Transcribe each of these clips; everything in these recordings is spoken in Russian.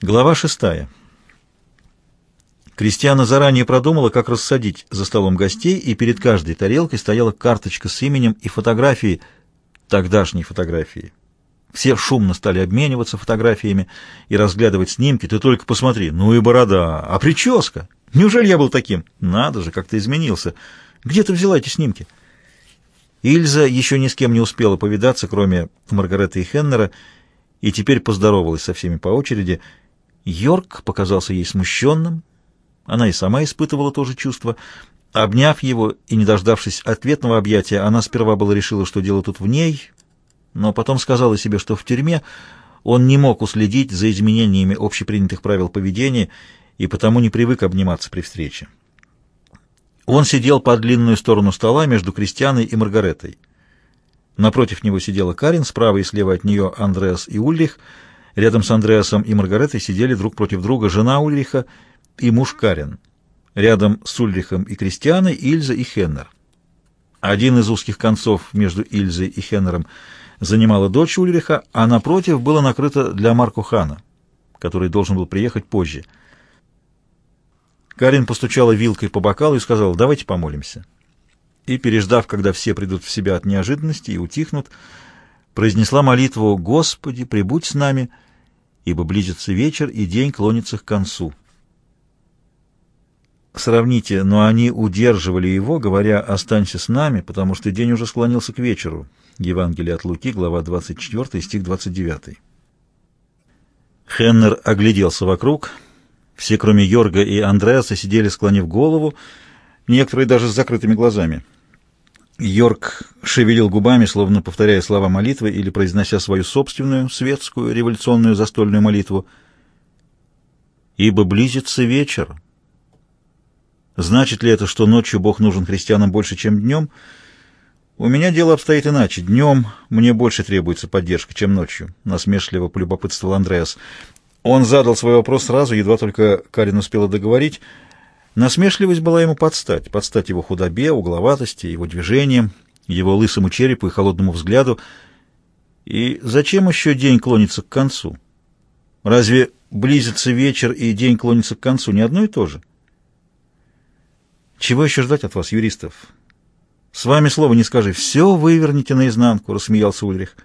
Глава шестая. Кристиана заранее продумала, как рассадить за столом гостей, и перед каждой тарелкой стояла карточка с именем и фотографией, тогдашней фотографии. Все шумно стали обмениваться фотографиями и разглядывать снимки. Ты только посмотри, ну и борода, а прическа? Неужели я был таким? Надо же, как ты изменился. Где ты взяла эти снимки? Ильза еще ни с кем не успела повидаться, кроме Маргареты и Хеннера, и теперь поздоровалась со всеми по очереди — Йорк показался ей смущенным. Она и сама испытывала то же чувство. Обняв его и не дождавшись ответного объятия, она сперва было решила, что дело тут в ней, но потом сказала себе, что в тюрьме он не мог уследить за изменениями общепринятых правил поведения и потому не привык обниматься при встрече. Он сидел по длинную сторону стола между Кристианой и Маргаретой. Напротив него сидела Карин, справа и слева от нее Андреас и Ульрих — Рядом с Андреасом и Маргаретой сидели друг против друга жена Ульриха и муж Карен. Рядом с Ульрихом и Кристианой Ильза и Хеннер. Один из узких концов между Ильзой и Хеннером занимала дочь Ульриха, а напротив было накрыто для Марку Хана, который должен был приехать позже. Карин постучала вилкой по бокалу и сказала «давайте помолимся». И, переждав, когда все придут в себя от неожиданности и утихнут, произнесла молитву «Господи, прибудь с нами», ибо близится вечер, и день клонится к концу. Сравните, но они удерживали его, говоря «останься с нами», потому что день уже склонился к вечеру. Евангелие от Луки, глава 24, стих 29. Хеннер огляделся вокруг. Все, кроме Йорга и Андреаса, сидели, склонив голову, некоторые даже с закрытыми глазами. Йорк шевелил губами, словно повторяя слова молитвы или произнося свою собственную светскую революционную застольную молитву. «Ибо близится вечер». Значит ли это, что ночью Бог нужен христианам больше, чем днем? У меня дело обстоит иначе. Днем мне больше требуется поддержка, чем ночью, — насмешливо полюбопытствовал Андреас. Он задал свой вопрос сразу, едва только Карин успела договорить — Насмешливость была ему подстать, подстать его худобе, угловатости, его движениям, его лысому черепу и холодному взгляду. И зачем еще день клонится к концу? Разве близится вечер и день клонится к концу не одно и то же? Чего еще ждать от вас, юристов? С вами слова не скажи. Все выверните наизнанку, — рассмеялся Ульрих.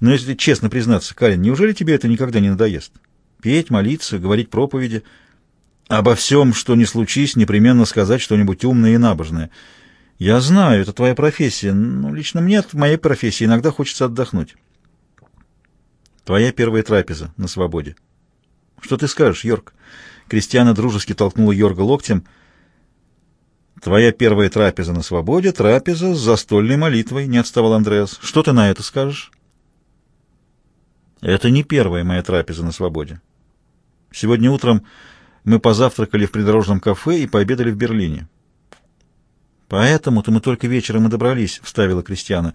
Но если честно признаться, Карин, неужели тебе это никогда не надоест? Петь, молиться, говорить проповеди — Обо всем, что не случись, непременно сказать что-нибудь умное и набожное. Я знаю, это твоя профессия, но лично мне от моей профессии иногда хочется отдохнуть. Твоя первая трапеза на свободе. Что ты скажешь, Йорк? Кристиана дружески толкнула Йорга локтем. Твоя первая трапеза на свободе, трапеза с застольной молитвой, не отставал Андреас. Что ты на это скажешь? Это не первая моя трапеза на свободе. Сегодня утром мы позавтракали в придорожном кафе и пообедали в Берлине. «Поэтому-то мы только вечером и добрались», — вставила Кристиана.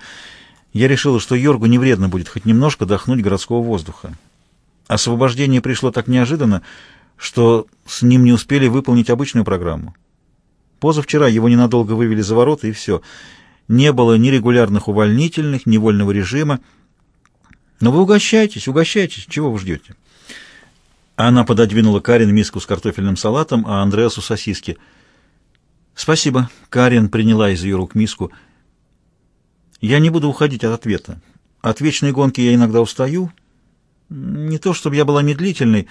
«Я решила, что Йоргу не вредно будет хоть немножко дохнуть городского воздуха. Освобождение пришло так неожиданно, что с ним не успели выполнить обычную программу. Позавчера его ненадолго вывели за ворота, и все. Не было ни регулярных увольнительных, ни вольного режима. Но вы угощайтесь, угощайтесь, чего вы ждете?» Она пододвинула Карин миску с картофельным салатом, а Андреасу сосиски. «Спасибо». Карин приняла из ее рук миску. «Я не буду уходить от ответа. От вечной гонки я иногда устаю. Не то, чтобы я была медлительной,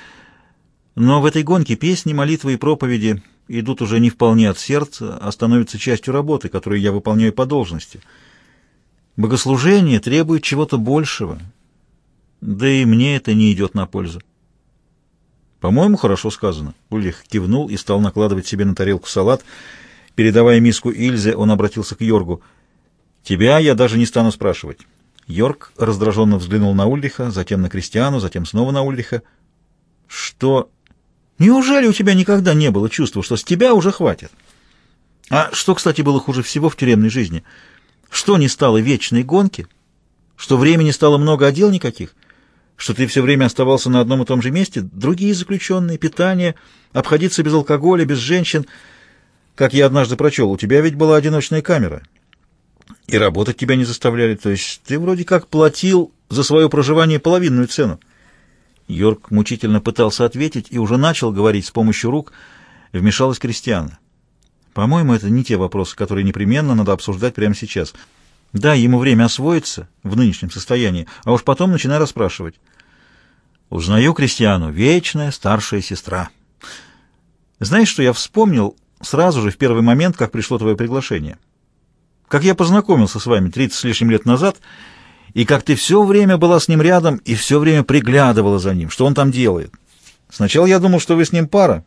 но в этой гонке песни, молитвы и проповеди идут уже не вполне от сердца, а становятся частью работы, которую я выполняю по должности. Богослужение требует чего-то большего, да и мне это не идет на пользу. «По-моему, хорошо сказано». Ульрих кивнул и стал накладывать себе на тарелку салат. Передавая миску Ильзе, он обратился к Йоргу. «Тебя я даже не стану спрашивать». Йорг раздраженно взглянул на Ульриха, затем на Кристиану, затем снова на Ульриха. «Что? Неужели у тебя никогда не было чувства, что с тебя уже хватит? А что, кстати, было хуже всего в тюремной жизни? Что не стало вечной гонки? Что времени стало много, а дел никаких?» Что ты все время оставался на одном и том же месте, другие заключенные, питание, обходиться без алкоголя, без женщин. Как я однажды прочел, у тебя ведь была одиночная камера, и работать тебя не заставляли, то есть ты вроде как платил за свое проживание половинную цену. Йорк мучительно пытался ответить и уже начал говорить с помощью рук, вмешалась Кристиана. По-моему, это не те вопросы, которые непременно надо обсуждать прямо сейчас. Дай ему время освоиться в нынешнем состоянии, а уж потом начинай расспрашивать. Узнаю Кристиану, вечная старшая сестра. Знаешь, что я вспомнил сразу же в первый момент, как пришло твое приглашение? Как я познакомился с вами 30 с лишним лет назад, и как ты все время была с ним рядом и все время приглядывала за ним, что он там делает. Сначала я думал, что вы с ним пара,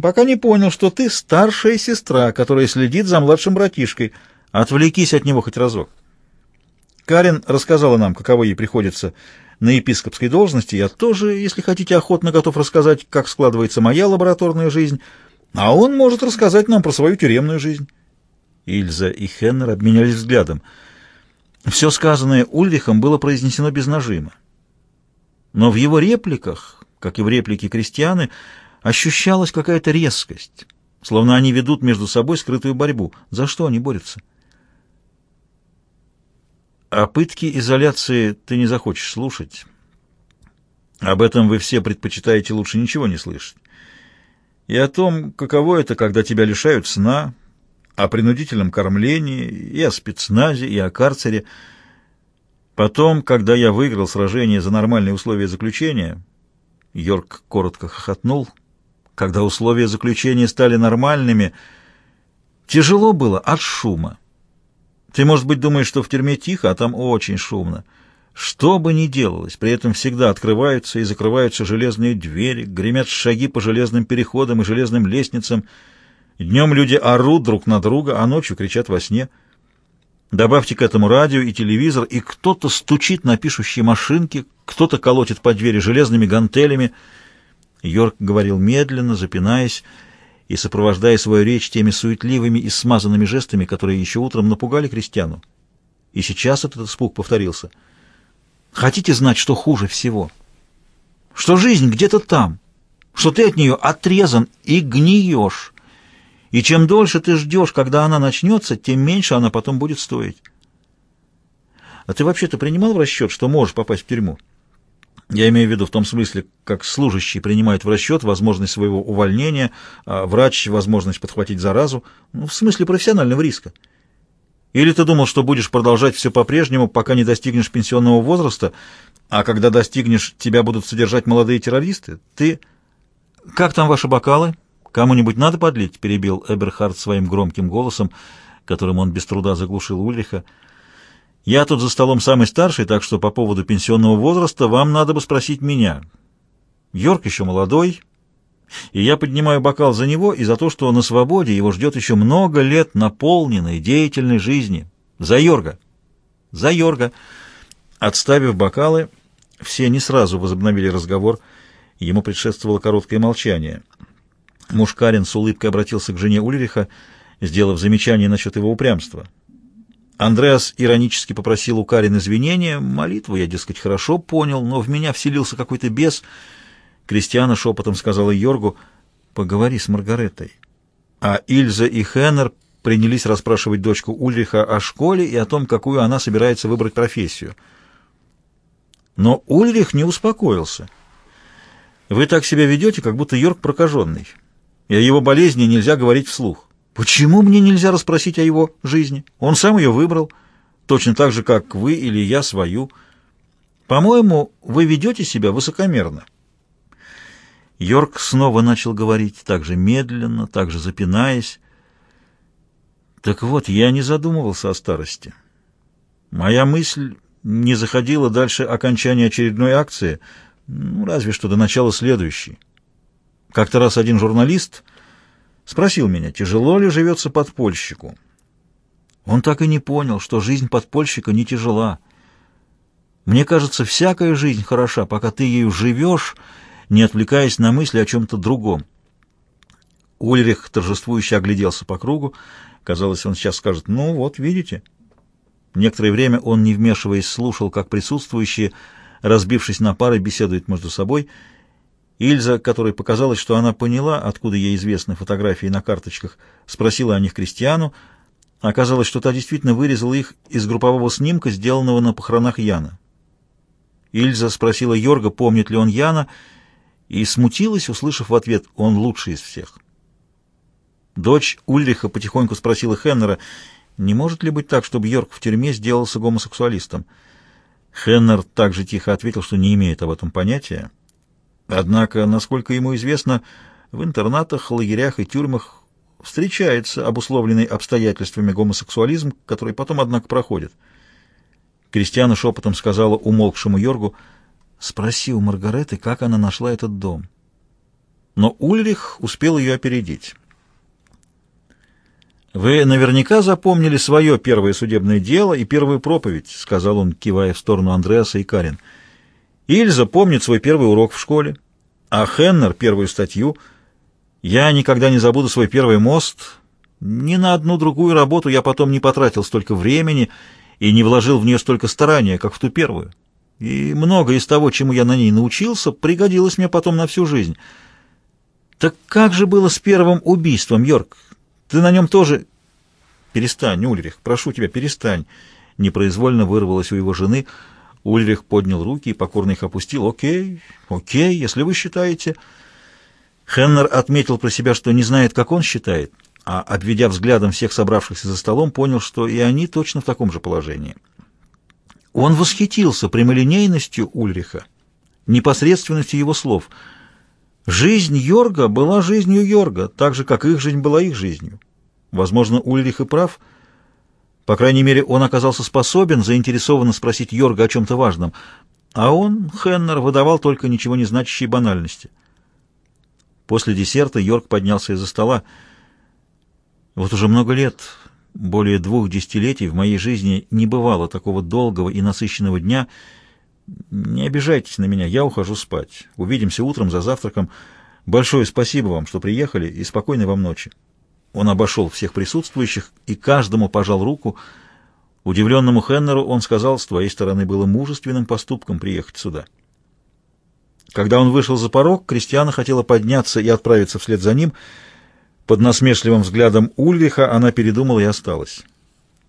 пока не понял, что ты старшая сестра, которая следит за младшим братишкой. Отвлекись от него хоть разок. Карен рассказала нам, каково ей приходится на епископской должности. Я тоже, если хотите, охотно готов рассказать, как складывается моя лабораторная жизнь, а он может рассказать нам про свою тюремную жизнь. Ильза и Хеннер обменялись взглядом. Все сказанное Ульрихом было произнесено без нажима. Но в его репликах, как и в реплике крестьяны, ощущалась какая-то резкость, словно они ведут между собой скрытую борьбу. За что они борются? О пытке изоляции ты не захочешь слушать. Об этом вы все предпочитаете лучше ничего не слышать. И о том, каково это, когда тебя лишают сна, о принудительном кормлении, и о спецназе, и о карцере. Потом, когда я выиграл сражение за нормальные условия заключения, Йорк коротко хохотнул, когда условия заключения стали нормальными, тяжело было от шума. Ты, может быть, думаешь, что в тюрьме тихо, а там очень шумно. Что бы ни делалось, при этом всегда открываются и закрываются железные двери, гремят шаги по железным переходам и железным лестницам. Днем люди орут друг на друга, а ночью кричат во сне. Добавьте к этому радио и телевизор, и кто-то стучит на пишущие машинки, кто-то колотит по двери железными гантелями. Йорк говорил медленно, запинаясь, и сопровождая свою речь теми суетливыми и смазанными жестами, которые еще утром напугали крестьяну. И сейчас этот испуг повторился. «Хотите знать, что хуже всего? Что жизнь где-то там, что ты от нее отрезан и гниешь, и чем дольше ты ждешь, когда она начнется, тем меньше она потом будет стоить. А ты вообще-то принимал в расчет, что можешь попасть в тюрьму?» Я имею в виду в том смысле, как служащий принимает в расчет возможность своего увольнения, а врач — возможность подхватить заразу, ну, в смысле профессионального риска. Или ты думал, что будешь продолжать все по-прежнему, пока не достигнешь пенсионного возраста, а когда достигнешь, тебя будут содержать молодые террористы? Ты... Как там ваши бокалы? Кому-нибудь надо подлить? Перебил Эберхард своим громким голосом, которым он без труда заглушил Ульриха. Я тут за столом самый старший, так что по поводу пенсионного возраста вам надо бы спросить меня. Йорк еще молодой, и я поднимаю бокал за него и за то, что на свободе его ждет еще много лет наполненной, деятельной жизни. За Йорга! За Йорга! Отставив бокалы, все не сразу возобновили разговор, ему предшествовало короткое молчание. Мушкарин с улыбкой обратился к жене Ульриха, сделав замечание насчет его упрямства. Андреас иронически попросил у Карин извинения. Молитву я, дескать, хорошо понял, но в меня вселился какой-то бес. Кристиана шепотом сказала Йоргу, «Поговори с Маргаретой». А Ильза и Хеннер принялись расспрашивать дочку Ульриха о школе и о том, какую она собирается выбрать профессию. Но Ульрих не успокоился. «Вы так себя ведете, как будто Йорк прокаженный, и о его болезни нельзя говорить вслух. Почему мне нельзя расспросить о его жизни? Он сам ее выбрал, точно так же, как вы или я свою. По-моему, вы ведете себя высокомерно. Йорк снова начал говорить, так же медленно, так же запинаясь. Так вот, я не задумывался о старости. Моя мысль не заходила дальше окончания очередной акции, ну, разве что до начала следующей. Как-то раз один журналист Спросил меня, тяжело ли живется подпольщику. Он так и не понял, что жизнь подпольщика не тяжела. Мне кажется, всякая жизнь хороша, пока ты ею живешь, не отвлекаясь на мысли о чем-то другом. Ульрих торжествующе огляделся по кругу. Казалось, он сейчас скажет «Ну вот, видите». Некоторое время он, не вмешиваясь, слушал, как присутствующие, разбившись на пары, беседуют между собой — Ильза, которой показалось, что она поняла, откуда ей известны фотографии на карточках, спросила о них Кристиану. Оказалось, что та действительно вырезала их из группового снимка, сделанного на похоронах Яна. Ильза спросила Йорга, помнит ли он Яна, и смутилась, услышав в ответ «он лучший из всех». Дочь Ульриха потихоньку спросила Хеннера, не может ли быть так, чтобы Йорк в тюрьме сделался гомосексуалистом. Хеннер также тихо ответил, что не имеет об этом понятия. Однако, насколько ему известно, в интернатах, лагерях и тюрьмах встречается обусловленный обстоятельствами гомосексуализм, который потом, однако, проходит. Кристиана шепотом сказала умолкшему Йоргу, «Спроси у Маргареты, как она нашла этот дом». Но Ульрих успел ее опередить. «Вы наверняка запомнили свое первое судебное дело и первую проповедь», — сказал он, кивая в сторону Андреаса и Карин. «Ильза помнит свой первый урок в школе, а Хеннер — первую статью. Я никогда не забуду свой первый мост. Ни на одну другую работу я потом не потратил столько времени и не вложил в нее столько старания, как в ту первую. И много из того, чему я на ней научился, пригодилось мне потом на всю жизнь. Так как же было с первым убийством, Йорк? Ты на нем тоже... Перестань, Ульрих, прошу тебя, перестань. Непроизвольно вырвалось у его жены. Ульрих поднял руки и покорно их опустил. Окей, окей, если вы считаете... Хеннер отметил про себя, что не знает, как он считает, а, обведя взглядом всех собравшихся за столом, понял, что и они точно в таком же положении. Он восхитился прямолинейностью Ульриха, непосредственностью его слов. Жизнь Йорга была жизнью Йорга, так же, как их жизнь была их жизнью. Возможно, Ульрих и прав. По крайней мере, он оказался способен заинтересованно спросить Йорга о чем-то важном, а он, Хеннер, выдавал только ничего не значащие банальности. После десерта Йорк поднялся из-за стола. Вот уже много лет более двух десятилетий в моей жизни не бывало такого долгого и насыщенного дня. Не обижайтесь на меня, я ухожу спать. Увидимся утром за завтраком. Большое спасибо вам, что приехали, и спокойной вам ночи. Он обошел всех присутствующих и каждому пожал руку. Удивленному Хеннеру он сказал, с твоей стороны было мужественным поступком приехать сюда. Когда он вышел за порог, Кристиана хотела подняться и отправиться вслед за ним — под насмешливым взглядом Ульриха она передумала и осталась.